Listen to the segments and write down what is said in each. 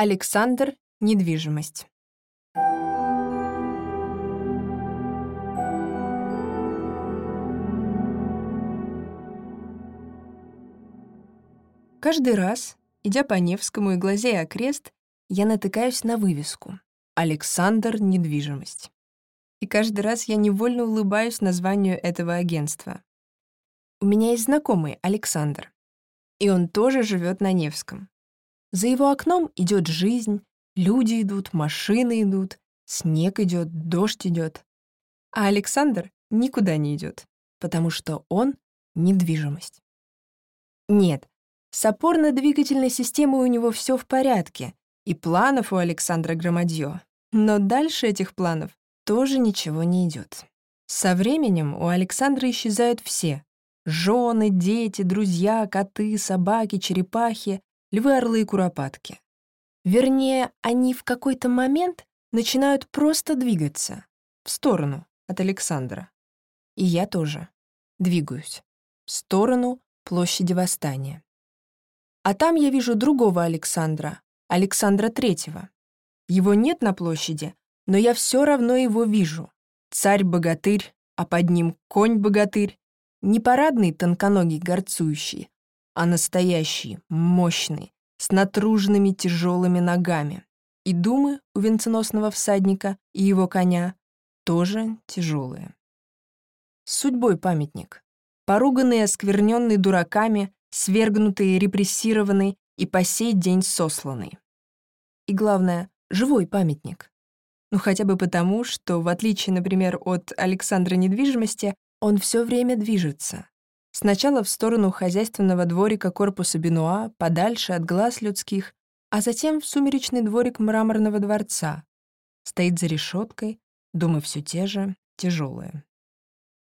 Александр недвижимость. Каждый раз, идя по Невскому и глазея окрест, я натыкаюсь на вывеску «Александр недвижимость». И каждый раз я невольно улыбаюсь названию этого агентства. У меня есть знакомый Александр, и он тоже живет на Невском. За его окном идет жизнь, люди идут, машины идут, снег идет, дождь идет. А Александр никуда не идет, потому что он — недвижимость. Нет, с опорно-двигательной системой у него все в порядке, и планов у Александра громадье. Но дальше этих планов тоже ничего не идет. Со временем у Александра исчезают все — жены, дети, друзья, коты, собаки, черепахи, львы, орлы и куропатки. Вернее, они в какой-то момент начинают просто двигаться в сторону от Александра. И я тоже двигаюсь в сторону площади Восстания. А там я вижу другого Александра, Александра Третьего. Его нет на площади, но я все равно его вижу. Царь-богатырь, а под ним конь-богатырь. Не парадный тонконогий горцующий, а настоящий, мощный, с натруженными тяжелыми ногами. И думы у венценосного всадника и его коня тоже тяжелые. судьбой памятник. Поруганный оскверненный дураками, свергнутый репрессированный и по сей день сосланный. И главное, живой памятник. Ну хотя бы потому, что, в отличие, например, от Александра недвижимости, он все время движется, Сначала в сторону хозяйственного дворика корпуса Бенуа, подальше от глаз людских, а затем в сумеречный дворик мраморного дворца. Стоит за решеткой, думы все те же, тяжелые.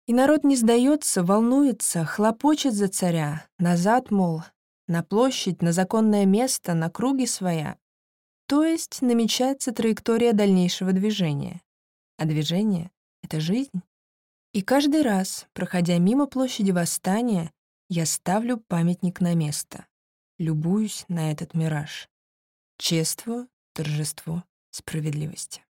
И народ не сдается, волнуется, хлопочет за царя, назад, мол, на площадь, на законное место, на круги своя. То есть намечается траектория дальнейшего движения. А движение — это жизнь. И каждый раз, проходя мимо площади Восстания, я ставлю памятник на место, любуюсь на этот мираж. Чествую торжество справедливости.